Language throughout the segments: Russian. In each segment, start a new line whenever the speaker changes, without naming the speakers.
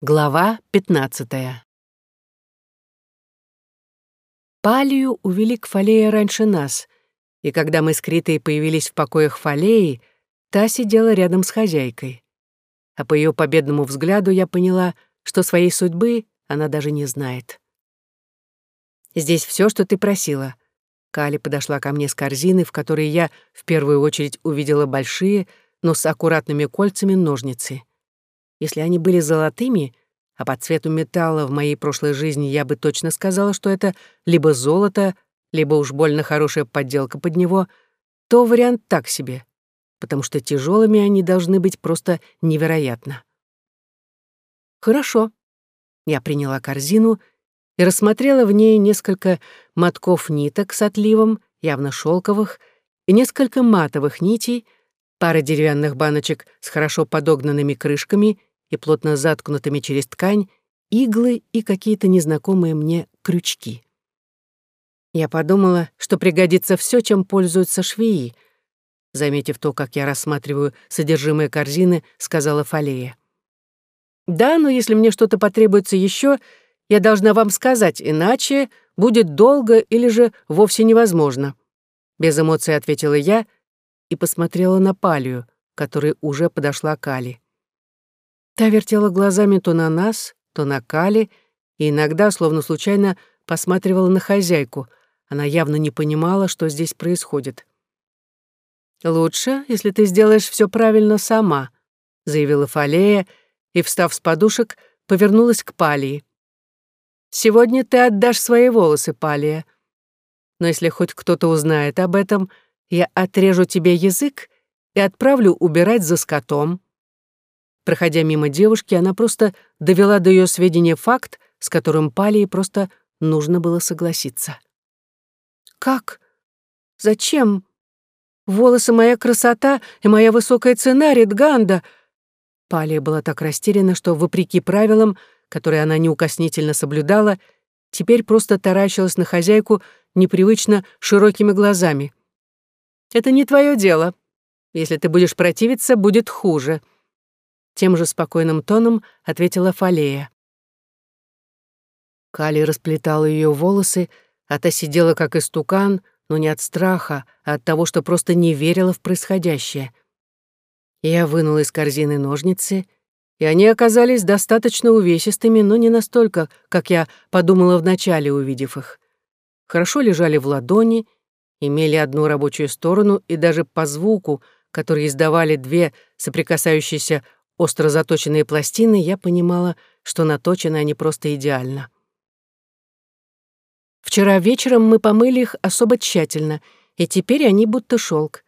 Глава 15 Палию увели к Фалее раньше нас, и когда мы с Критой появились в покоях Фалеи, та сидела рядом с хозяйкой. А по ее победному взгляду я поняла, что своей судьбы она даже не знает. «Здесь все, что ты просила». Кали подошла ко мне с корзины, в которой я в первую очередь увидела большие, но с аккуратными кольцами ножницы. Если они были золотыми, а по цвету металла в моей прошлой жизни я бы точно сказала, что это либо золото, либо уж больно хорошая подделка под него, то вариант так себе, потому что тяжелыми они должны быть просто невероятно. Хорошо. Я приняла корзину и рассмотрела в ней несколько мотков ниток с отливом, явно шелковых, и несколько матовых нитей, пара деревянных баночек с хорошо подогнанными крышками и плотно заткнутыми через ткань иглы и какие-то незнакомые мне крючки. Я подумала, что пригодится все, чем пользуются швеи. Заметив то, как я рассматриваю содержимое корзины, сказала Фалея. «Да, но если мне что-то потребуется еще, я должна вам сказать, иначе будет долго или же вовсе невозможно». Без эмоций ответила я и посмотрела на Палию, которая уже подошла к Али. Та вертела глазами то на нас, то на Кали, и иногда, словно случайно, посматривала на хозяйку. Она явно не понимала, что здесь происходит. «Лучше, если ты сделаешь все правильно сама», — заявила Фалея, и, встав с подушек, повернулась к Палии. «Сегодня ты отдашь свои волосы, Палия. Но если хоть кто-то узнает об этом, я отрежу тебе язык и отправлю убирать за скотом. Проходя мимо девушки, она просто довела до ее сведения факт, с которым Палии просто нужно было согласиться. «Как? Зачем? Волосы — моя красота и моя высокая цена, Ридганда!» Палия была так растеряна, что, вопреки правилам, которые она неукоснительно соблюдала, теперь просто таращилась на хозяйку непривычно широкими глазами. «Это не твое дело. Если ты будешь противиться, будет хуже», тем же спокойным тоном ответила Фалея. Кали расплетала ее волосы, а та сидела как истукан, но не от страха, а от того, что просто не верила в происходящее. Я вынула из корзины ножницы, и они оказались достаточно увесистыми, но не настолько, как я подумала вначале, увидев их. Хорошо лежали в ладони, имели одну рабочую сторону и даже по звуку, который издавали две соприкасающиеся остро заточенные пластины, я понимала, что наточены они просто идеально. Вчера вечером мы помыли их особо тщательно, и теперь они будто шелк.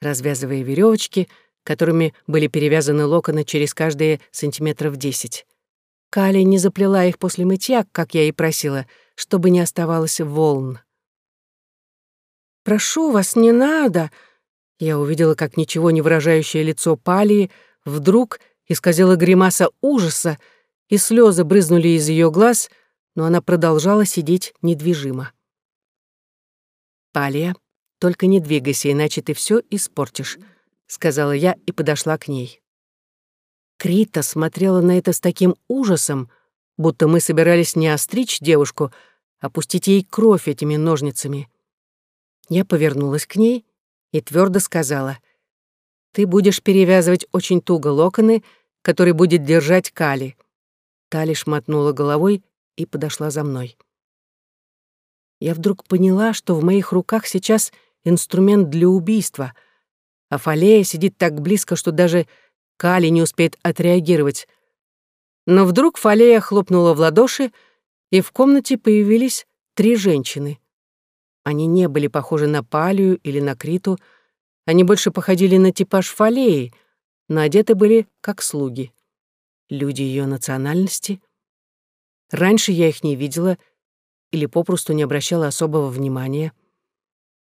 Развязывая веревочки, которыми были перевязаны локоны через каждые сантиметров десять. Кали не заплела их после мытья, как я и просила, чтобы не оставалось волн. «Прошу вас, не надо!» Я увидела, как ничего не выражающее лицо Палии — Вдруг исказила гримаса ужаса, и слезы брызнули из ее глаз, но она продолжала сидеть недвижимо. «Палия, только не двигайся, иначе ты все испортишь», — сказала я и подошла к ней. Крита смотрела на это с таким ужасом, будто мы собирались не остричь девушку, а пустить ей кровь этими ножницами. Я повернулась к ней и твердо сказала, ты будешь перевязывать очень туго локоны, который будет держать Кали». Та лишь мотнула головой и подошла за мной. Я вдруг поняла, что в моих руках сейчас инструмент для убийства, а Фалея сидит так близко, что даже Кали не успеет отреагировать. Но вдруг Фалея хлопнула в ладоши, и в комнате появились три женщины. Они не были похожи на Палию или на Криту, они больше походили на типаж фалеи, но одеты были как слуги. Люди ее национальности. Раньше я их не видела или попросту не обращала особого внимания.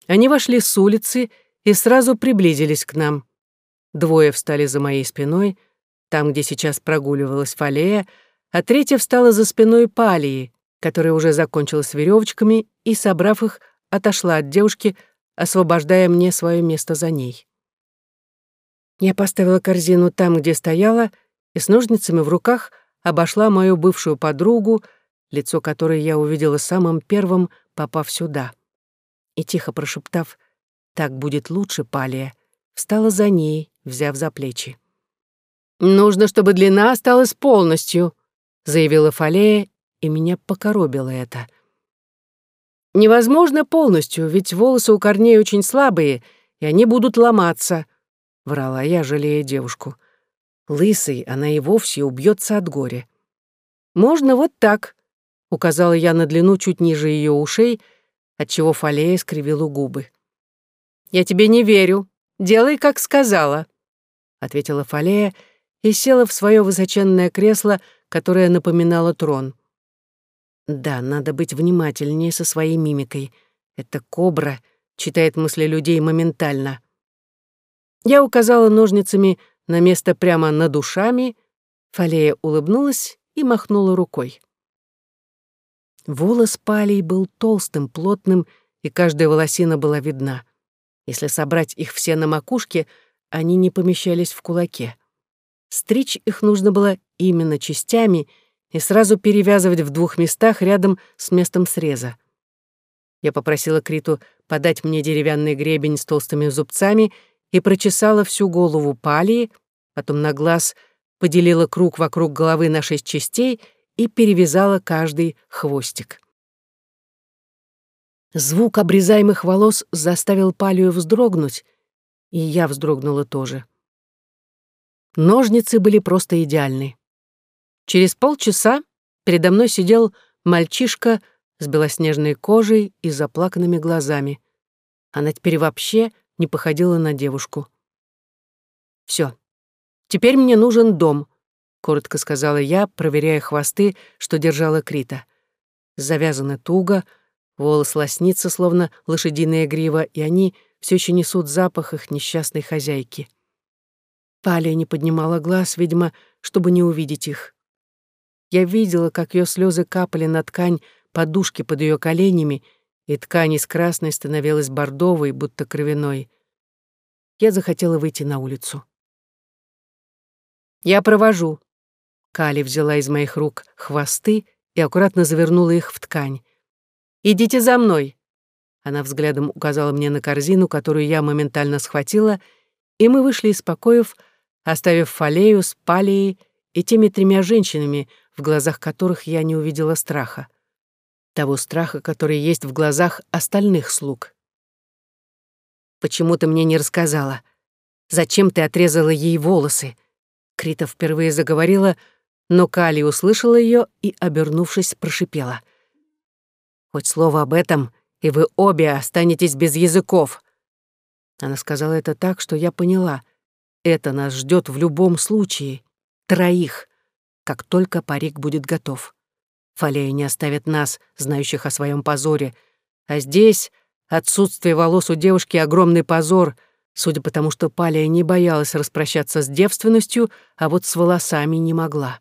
Они вошли с улицы и сразу приблизились к нам. Двое встали за моей спиной, там, где сейчас прогуливалась Фалея, а третья встала за спиной Палии, которая уже закончила с веревочками и, собрав их, отошла от девушки, освобождая мне свое место за ней. Я поставила корзину там, где стояла, и с ножницами в руках обошла мою бывшую подругу, лицо которой я увидела самым первым, попав сюда. И тихо прошептав «Так будет лучше, Палия», встала за ней, взяв за плечи. «Нужно, чтобы длина осталась полностью», — заявила Фалея, и меня покоробило это. «Невозможно полностью, ведь волосы у корней очень слабые, и они будут ломаться», — врала я, жалея девушку. Лысый она и вовсе убьется от горя. «Можно вот так», — указала я на длину чуть ниже ее ушей, отчего Фалея скривила губы. «Я тебе не верю. Делай, как сказала», — ответила Фалея и села в свое высоченное кресло, которое напоминало трон. Да, надо быть внимательнее со своей мимикой. Эта кобра читает мысли людей моментально. Я указала ножницами на место прямо над ушами. Фалея улыбнулась и махнула рукой. Волос палей был толстым, плотным, и каждая волосина была видна. Если собрать их все на макушке, они не помещались в кулаке. Стричь их нужно было именно частями и сразу перевязывать в двух местах рядом с местом среза. Я попросила Криту подать мне деревянный гребень с толстыми зубцами и прочесала всю голову палии, потом на глаз поделила круг вокруг головы на шесть частей и перевязала каждый хвостик. Звук обрезаемых волос заставил палию вздрогнуть, и я вздрогнула тоже. Ножницы были просто идеальны. Через полчаса передо мной сидел мальчишка с белоснежной кожей и заплаканными глазами. Она теперь вообще не походила на девушку. Все, теперь мне нужен дом», — коротко сказала я, проверяя хвосты, что держала Крита. Завязаны туго, волос лоснится, словно лошадиная грива, и они все еще несут запах их несчастной хозяйки. Палия не поднимала глаз, видимо, чтобы не увидеть их. Я видела, как ее слезы капали на ткань подушки под ее коленями, и ткань из красной становилась бордовой, будто кровяной. Я захотела выйти на улицу. «Я провожу». Кали взяла из моих рук хвосты и аккуратно завернула их в ткань. «Идите за мной!» Она взглядом указала мне на корзину, которую я моментально схватила, и мы вышли из покоев, оставив Фалею с Палией и теми тремя женщинами, в глазах которых я не увидела страха. Того страха, который есть в глазах остальных слуг. «Почему ты мне не рассказала? Зачем ты отрезала ей волосы?» Крита впервые заговорила, но Кали услышала ее и, обернувшись, прошипела. «Хоть слово об этом, и вы обе останетесь без языков». Она сказала это так, что я поняла — это нас ждет в любом случае. Троих. Как только парик будет готов. Фалея не оставит нас, знающих о своем позоре. А здесь отсутствие волос у девушки — огромный позор, судя по тому, что Палия не боялась распрощаться с девственностью, а вот с волосами не могла.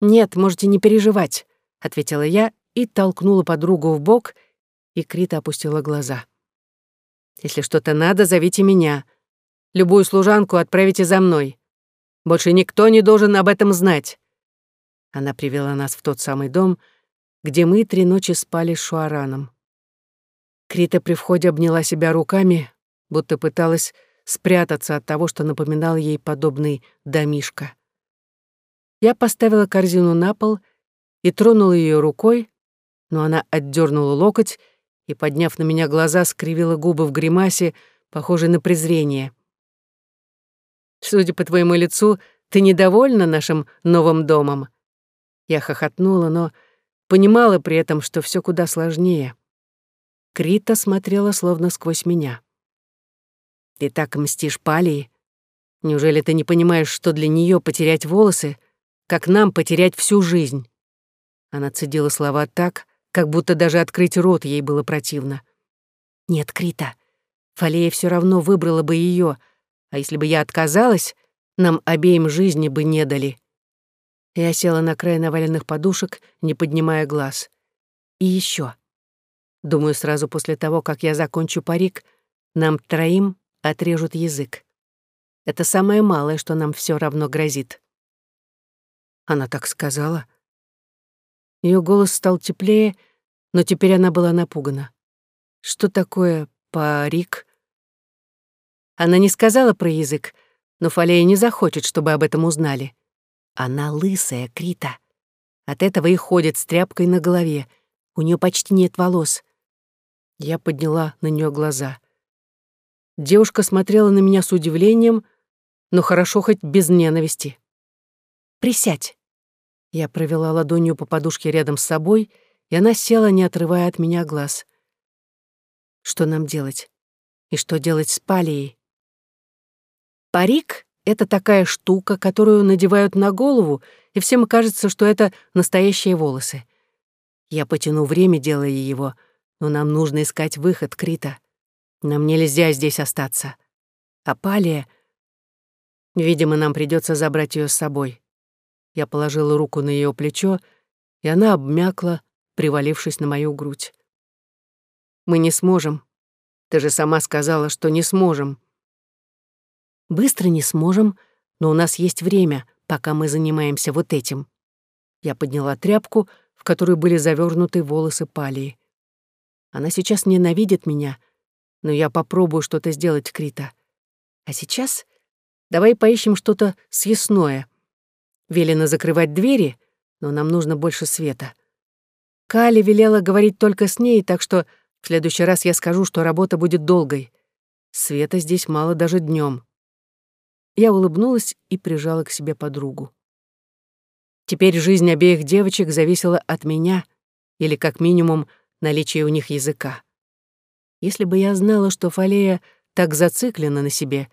«Нет, можете не переживать», — ответила я и толкнула подругу в бок, и Крита опустила глаза. «Если что-то надо, зовите меня», Любую служанку отправите за мной. Больше никто не должен об этом знать». Она привела нас в тот самый дом, где мы три ночи спали с Шуараном. Крита при входе обняла себя руками, будто пыталась спрятаться от того, что напоминал ей подобный домишка. Я поставила корзину на пол и тронула ее рукой, но она отдернула локоть и, подняв на меня глаза, скривила губы в гримасе, похожей на презрение. Судя по твоему лицу, ты недовольна нашим новым домом?» Я хохотнула, но понимала при этом, что все куда сложнее. Крита смотрела словно сквозь меня. «Ты так мстишь Палии? Неужели ты не понимаешь, что для нее потерять волосы, как нам потерять всю жизнь?» Она цедила слова так, как будто даже открыть рот ей было противно. «Нет, Крита, Фалея все равно выбрала бы ее, а если бы я отказалась, нам обеим жизни бы не дали. Я села на край наваленных подушек, не поднимая глаз. И еще. Думаю, сразу после того, как я закончу парик, нам троим отрежут язык. Это самое малое, что нам все равно грозит. Она так сказала. Ее голос стал теплее, но теперь она была напугана. Что такое парик? Она не сказала про язык, но Фалея не захочет, чтобы об этом узнали. Она лысая, Крита. От этого и ходит с тряпкой на голове. У нее почти нет волос. Я подняла на нее глаза. Девушка смотрела на меня с удивлением, но хорошо хоть без ненависти. «Присядь». Я провела ладонью по подушке рядом с собой, и она села, не отрывая от меня глаз. Что нам делать? И что делать с Палией? Парик — это такая штука, которую надевают на голову, и всем кажется, что это настоящие волосы. Я потяну время, делая его, но нам нужно искать выход, Крита. Нам нельзя здесь остаться. А Палия... Видимо, нам придется забрать ее с собой. Я положила руку на ее плечо, и она обмякла, привалившись на мою грудь. Мы не сможем. Ты же сама сказала, что не сможем. Быстро не сможем, но у нас есть время, пока мы занимаемся вот этим. Я подняла тряпку, в которую были завернуты волосы Палии. Она сейчас ненавидит меня, но я попробую что-то сделать, Крита. А сейчас давай поищем что-то съестное. Велено закрывать двери, но нам нужно больше света. Кали велела говорить только с ней, так что в следующий раз я скажу, что работа будет долгой. Света здесь мало даже днем. Я улыбнулась и прижала к себе подругу. Теперь жизнь обеих девочек зависела от меня, или, как минимум, наличия у них языка. Если бы я знала, что Фалея так зациклена на себе,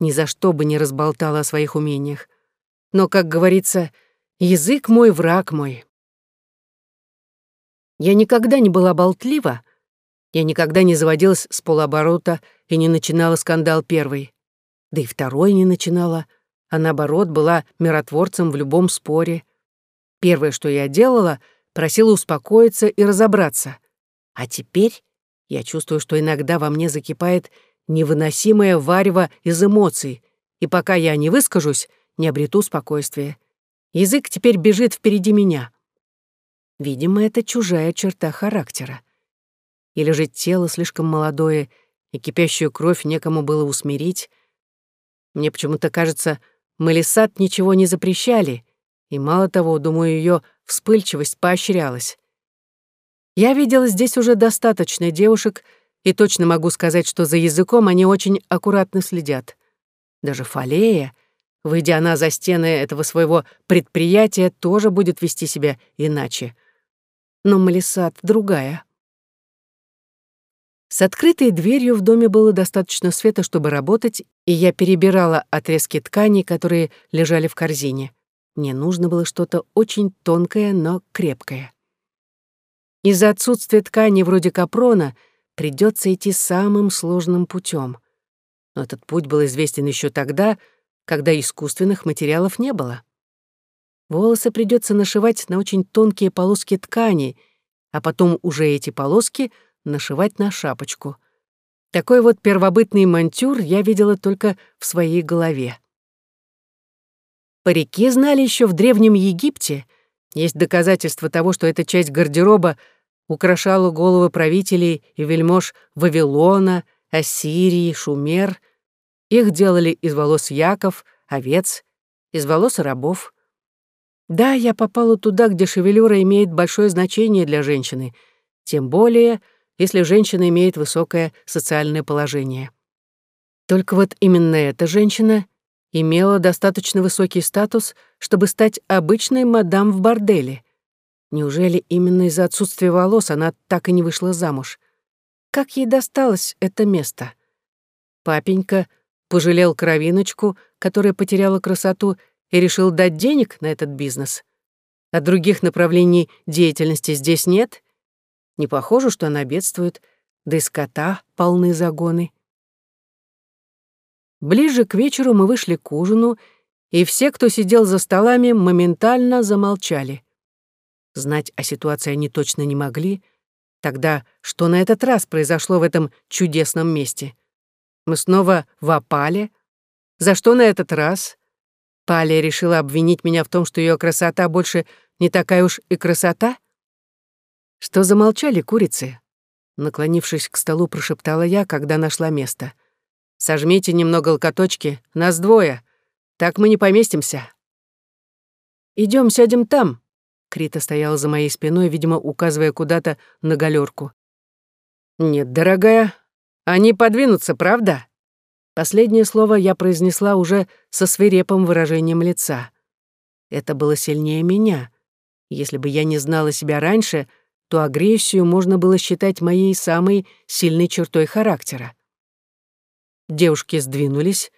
ни за что бы не разболтала о своих умениях. Но, как говорится, язык мой, враг мой. Я никогда не была болтлива, я никогда не заводилась с полуоборота и не начинала скандал первой да и второй не начинала, а наоборот была миротворцем в любом споре. Первое, что я делала, просила успокоиться и разобраться. А теперь я чувствую, что иногда во мне закипает невыносимое варево из эмоций, и пока я не выскажусь, не обрету спокойствия. Язык теперь бежит впереди меня. Видимо, это чужая черта характера. Или же тело слишком молодое, и кипящую кровь некому было усмирить, мне почему-то кажется, Малисат ничего не запрещали, и мало того, думаю, ее вспыльчивость поощрялась. Я видела здесь уже достаточно девушек, и точно могу сказать, что за языком они очень аккуратно следят. Даже Фалея, выйдя она за стены этого своего предприятия, тоже будет вести себя иначе. Но Малисат другая. С открытой дверью в доме было достаточно света, чтобы работать, и я перебирала отрезки тканей, которые лежали в корзине. Мне нужно было что-то очень тонкое, но крепкое. Из-за отсутствия ткани вроде капрона придется идти самым сложным путем. Но этот путь был известен еще тогда, когда искусственных материалов не было. Волосы придется нашивать на очень тонкие полоски ткани, а потом уже эти полоски — нашивать на шапочку. Такой вот первобытный мантюр я видела только в своей голове. Парики знали еще в Древнем Египте. Есть доказательства того, что эта часть гардероба украшала головы правителей и вельмож Вавилона, Ассирии, Шумер. Их делали из волос яков, овец, из волос рабов. Да, я попала туда, где шевелюра имеет большое значение для женщины, тем более — если женщина имеет высокое социальное положение. Только вот именно эта женщина имела достаточно высокий статус, чтобы стать обычной мадам в борделе. Неужели именно из-за отсутствия волос она так и не вышла замуж? Как ей досталось это место? Папенька пожалел кровиночку, которая потеряла красоту, и решил дать денег на этот бизнес. А других направлений деятельности здесь нет, не похоже, что она бедствует, да и скота полны загоны. Ближе к вечеру мы вышли к ужину, и все, кто сидел за столами, моментально замолчали. Знать о ситуации они точно не могли. Тогда что на этот раз произошло в этом чудесном месте? Мы снова в? За что на этот раз? Паля решила обвинить меня в том, что ее красота больше не такая уж и красота? Что замолчали курицы? Наклонившись к столу, прошептала я, когда нашла место. «Сожмите немного локоточки, нас двое. Так мы не поместимся». Идем, сядем там». Крита стояла за моей спиной, видимо, указывая куда-то на галерку. «Нет, дорогая, они подвинутся, правда?» Последнее слово я произнесла уже со свирепым выражением лица. Это было сильнее меня. Если бы я не знала себя раньше, то агрессию можно было считать моей самой сильной чертой характера. Девушки сдвинулись,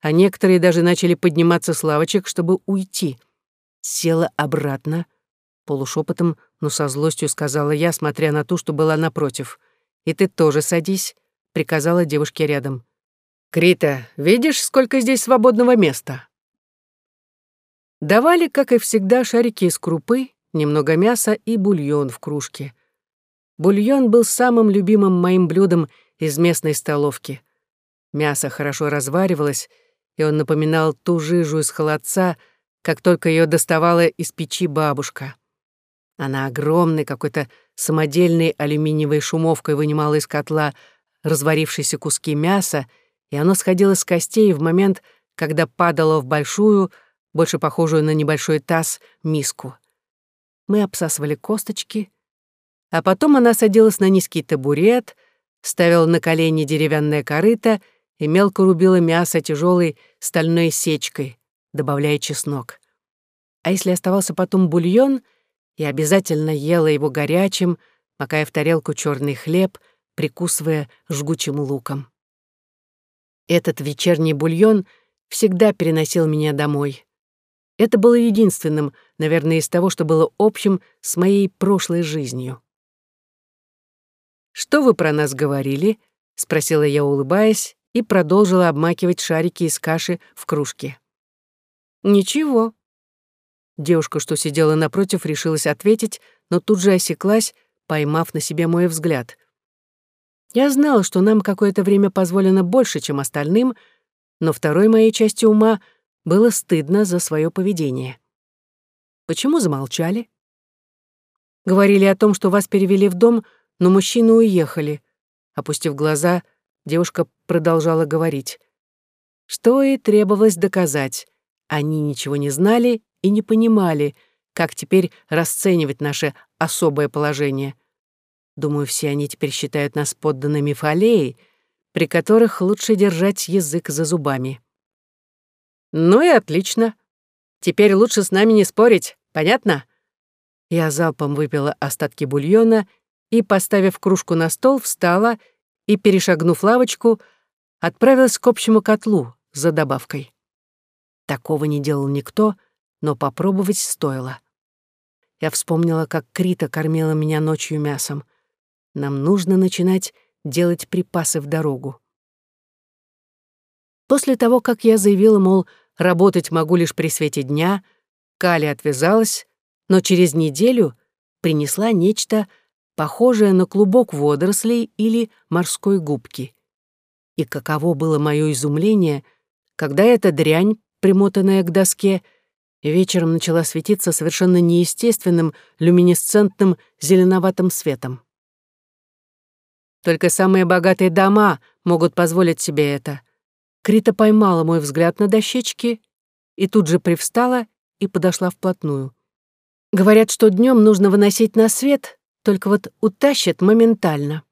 а некоторые даже начали подниматься с лавочек, чтобы уйти. Села обратно. Полушепотом, но со злостью сказала я, смотря на ту, что была напротив. «И ты тоже садись», — приказала девушке рядом. «Крита, видишь, сколько здесь свободного места?» Давали, как и всегда, шарики из крупы, немного мяса и бульон в кружке. Бульон был самым любимым моим блюдом из местной столовки. Мясо хорошо разваривалось, и он напоминал ту жижу из холодца, как только ее доставала из печи бабушка. Она огромной какой-то самодельной алюминиевой шумовкой вынимала из котла разварившиеся куски мяса и оно сходило с костей в момент, когда падало в большую, больше похожую на небольшой таз, миску. Мы обсасывали косточки, а потом она садилась на низкий табурет, ставила на колени деревянное корыто и мелко рубила мясо тяжелой стальной сечкой, добавляя чеснок. А если оставался потом бульон, я обязательно ела его горячим, макая в тарелку черный хлеб, прикусывая жгучим луком. Этот вечерний бульон всегда переносил меня домой. Это было единственным, наверное, из того, что было общим с моей прошлой жизнью. «Что вы про нас говорили?» — спросила я, улыбаясь, и продолжила обмакивать шарики из каши в кружке. «Ничего». Девушка, что сидела напротив, решилась ответить, но тут же осеклась, поймав на себе мой взгляд. Я знала, что нам какое-то время позволено больше, чем остальным, но второй моей части ума было стыдно за свое поведение. Почему замолчали? Говорили о том, что вас перевели в дом, но мужчины уехали. Опустив глаза, девушка продолжала говорить. Что и требовалось доказать. Они ничего не знали и не понимали, как теперь расценивать наше особое положение. Думаю, все они теперь считают нас подданными фалеи, при которых лучше держать язык за зубами. Ну и отлично. Теперь лучше с нами не спорить, понятно? Я залпом выпила остатки бульона и, поставив кружку на стол, встала и, перешагнув лавочку, отправилась к общему котлу за добавкой. Такого не делал никто, но попробовать стоило. Я вспомнила, как Крита кормила меня ночью мясом. Нам нужно начинать делать припасы в дорогу. После того, как я заявила, мол, работать могу лишь при свете дня, Кали отвязалась, но через неделю принесла нечто похожее на клубок водорослей или морской губки. И каково было мое изумление, когда эта дрянь, примотанная к доске, вечером начала светиться совершенно неестественным люминесцентным зеленоватым светом. Только самые богатые дома могут позволить себе это. Крита поймала мой взгляд на дощечке и тут же привстала и подошла вплотную. Говорят, что днем нужно выносить на свет, только вот утащат моментально.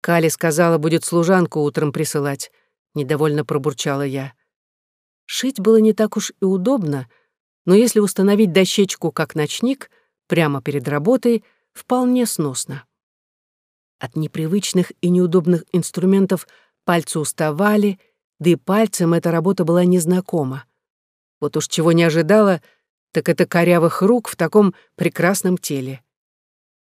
Кали сказала, будет служанку утром присылать. Недовольно пробурчала я. Шить было не так уж и удобно, но если установить дощечку как ночник, прямо перед работой, вполне сносно. От непривычных и неудобных инструментов пальцы уставали, да и пальцем эта работа была незнакома. Вот уж чего не ожидала, так это корявых рук в таком прекрасном теле.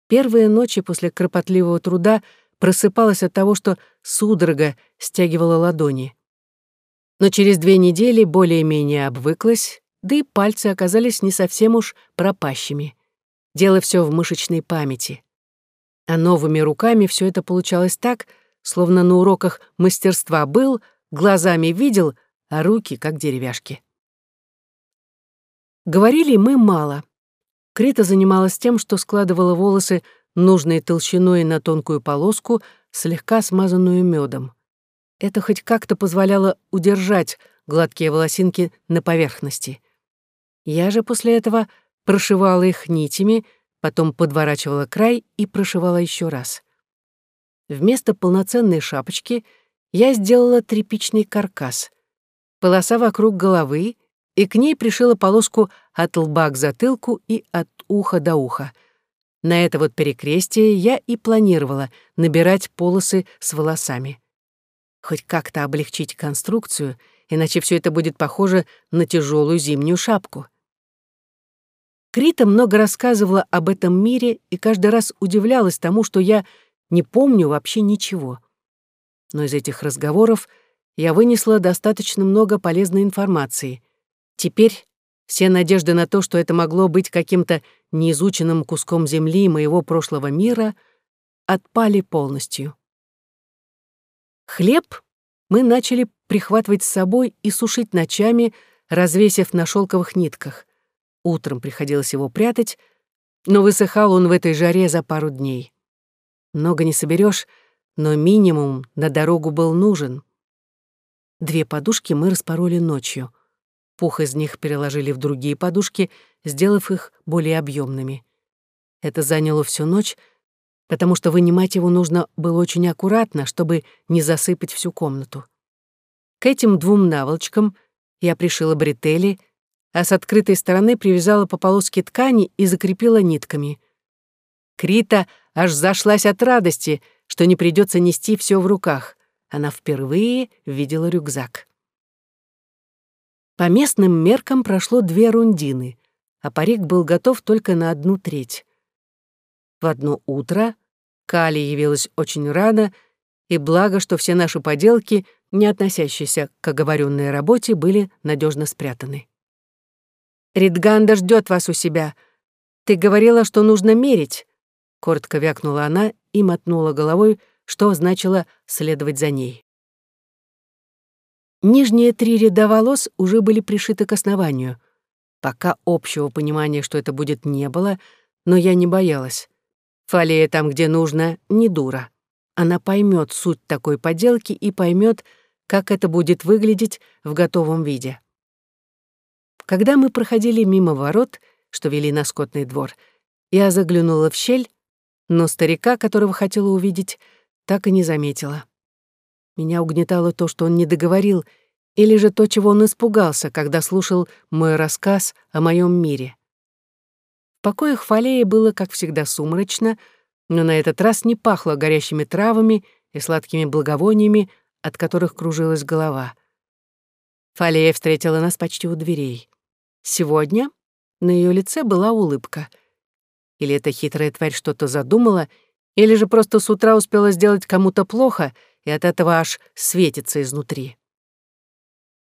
Первые ночи после кропотливого труда просыпалась от того, что судорога стягивала ладони. Но через две недели более-менее обвыклась, да и пальцы оказались не совсем уж пропащими. Дело все в мышечной памяти. А новыми руками все это получалось так, словно на уроках мастерства был, глазами видел, а руки как деревяшки. Говорили мы мало. Крита занималась тем, что складывала волосы нужной толщиной на тонкую полоску, слегка смазанную медом. Это хоть как-то позволяло удержать гладкие волосинки на поверхности. Я же после этого прошивала их нитями, потом подворачивала край и прошивала еще раз. Вместо полноценной шапочки я сделала тряпичный каркас. Полоса вокруг головы, и к ней пришила полоску от лба к затылку и от уха до уха. На это вот перекрестие я и планировала набирать полосы с волосами. Хоть как-то облегчить конструкцию, иначе все это будет похоже на тяжелую зимнюю шапку. Крита много рассказывала об этом мире и каждый раз удивлялась тому, что я не помню вообще ничего. Но из этих разговоров я вынесла достаточно много полезной информации. Теперь все надежды на то, что это могло быть каким-то неизученным куском земли моего прошлого мира, отпали полностью. Хлеб мы начали прихватывать с собой и сушить ночами, развесив на шелковых нитках. Утром приходилось его прятать, но высыхал он в этой жаре за пару дней. Много не соберешь, но минимум на дорогу был нужен. Две подушки мы распороли ночью. Пух из них переложили в другие подушки, сделав их более объемными. Это заняло всю ночь, потому что вынимать его нужно было очень аккуратно, чтобы не засыпать всю комнату. К этим двум наволочкам я пришила бретели — а с открытой стороны привязала по полоске ткани и закрепила нитками. Крита аж зашлась от радости, что не придется нести все в руках. Она впервые видела рюкзак. По местным меркам прошло две рундины, а парик был готов только на одну треть. В одно утро Кали явилась очень рано, и благо, что все наши поделки, не относящиеся к оговоренной работе, были надежно спрятаны. Ридганда ждет вас у себя. Ты говорила, что нужно мерить. Коротко вякнула она и мотнула головой, что значило следовать за ней. Нижние три ряда волос уже были пришиты к основанию. Пока общего понимания, что это будет, не было, но я не боялась. Фалея там, где нужно, не дура. Она поймет суть такой поделки и поймет, как это будет выглядеть в готовом виде. Когда мы проходили мимо ворот, что вели на скотный двор, я заглянула в щель, но старика, которого хотела увидеть, так и не заметила. Меня угнетало то, что он не договорил, или же то, чего он испугался, когда слушал мой рассказ о моем мире. В покоях Фалеи было, как всегда, сумрачно, но на этот раз не пахло горящими травами и сладкими благовониями, от которых кружилась голова. Фалея встретила нас почти у дверей. Сегодня на ее лице была улыбка. Или эта хитрая тварь что-то задумала, или же просто с утра успела сделать кому-то плохо, и от этого аж светится изнутри.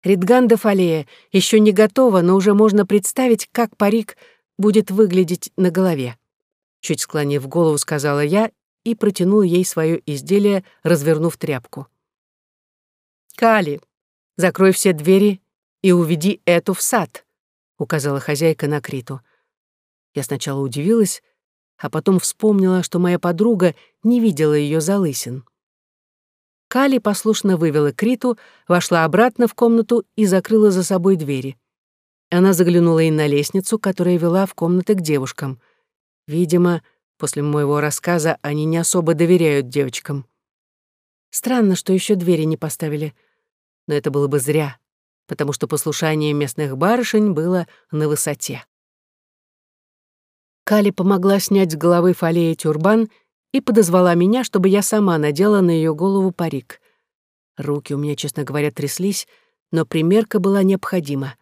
Ридганда Фалея еще не готова, но уже можно представить, как парик будет выглядеть на голове. Чуть склонив голову, сказала я и протянула ей свое изделие, развернув тряпку. «Кали, закрой все двери и уведи эту в сад», указала хозяйка на Криту. Я сначала удивилась, а потом вспомнила, что моя подруга не видела ее залысин. Кали послушно вывела Криту, вошла обратно в комнату и закрыла за собой двери. Она заглянула и на лестницу, которая вела в комнаты к девушкам. Видимо, после моего рассказа они не особо доверяют девочкам. Странно, что еще двери не поставили. Но это было бы зря потому что послушание местных барышень было на высоте. Кали помогла снять с головы фалея тюрбан и подозвала меня, чтобы я сама надела на ее голову парик. Руки у меня, честно говоря, тряслись, но примерка была необходима.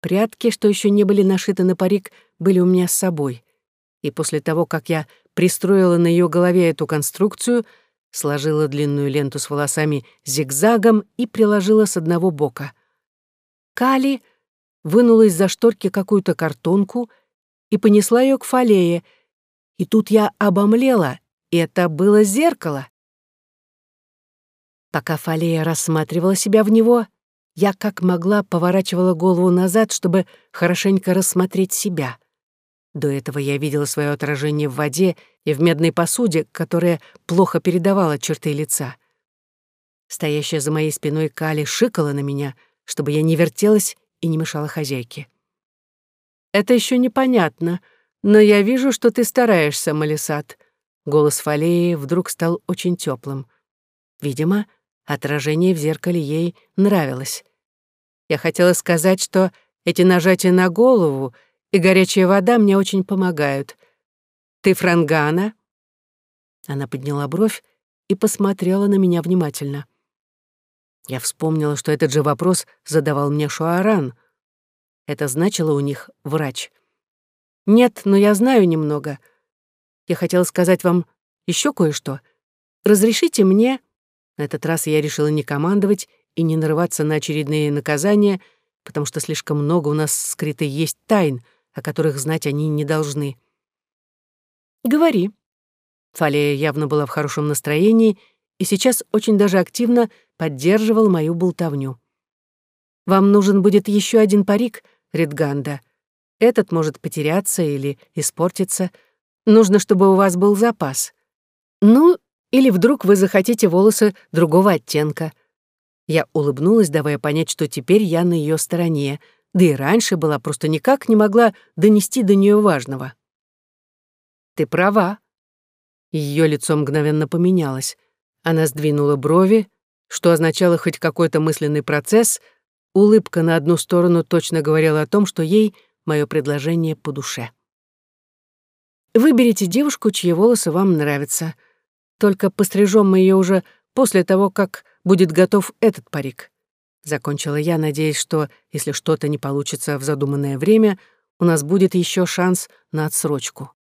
Прятки, что еще не были нашиты на парик, были у меня с собой. И после того, как я пристроила на ее голове эту конструкцию, сложила длинную ленту с волосами зигзагом и приложила с одного бока — Кали вынула из-за шторки какую-то картонку и понесла ее к Фалее. И тут я обомлела, это было зеркало. Пока Фалея рассматривала себя в него, я как могла поворачивала голову назад, чтобы хорошенько рассмотреть себя. До этого я видела свое отражение в воде и в медной посуде, которая плохо передавала черты лица. Стоящая за моей спиной Кали шикала на меня, чтобы я не вертелась и не мешала хозяйке. «Это еще непонятно, но я вижу, что ты стараешься, Малисат». Голос Фалеи вдруг стал очень теплым. Видимо, отражение в зеркале ей нравилось. Я хотела сказать, что эти нажатия на голову и горячая вода мне очень помогают. Ты франгана?» Она подняла бровь и посмотрела на меня внимательно. Я вспомнила, что этот же вопрос задавал мне Шуаран. Это значило у них «врач». «Нет, но я знаю немного. Я хотела сказать вам еще кое-что. Разрешите мне...» На этот раз я решила не командовать и не нарываться на очередные наказания, потому что слишком много у нас скрыто есть тайн, о которых знать они не должны. «Говори». Фалея явно была в хорошем настроении и сейчас очень даже активно поддерживал мою болтовню. «Вам нужен будет еще один парик, Редганда. Этот может потеряться или испортиться. Нужно, чтобы у вас был запас. Ну, или вдруг вы захотите волосы другого оттенка». Я улыбнулась, давая понять, что теперь я на ее стороне, да и раньше была просто никак не могла донести до нее важного. «Ты права». Ее лицо мгновенно поменялось. Она сдвинула брови, что означало хоть какой-то мысленный процесс, улыбка на одну сторону точно говорила о том, что ей мое предложение по душе. «Выберите девушку, чьи волосы вам нравятся. Только пострижем мы ее уже после того, как будет готов этот парик». Закончила я, надеясь, что, если что-то не получится в задуманное время, у нас будет еще шанс на отсрочку.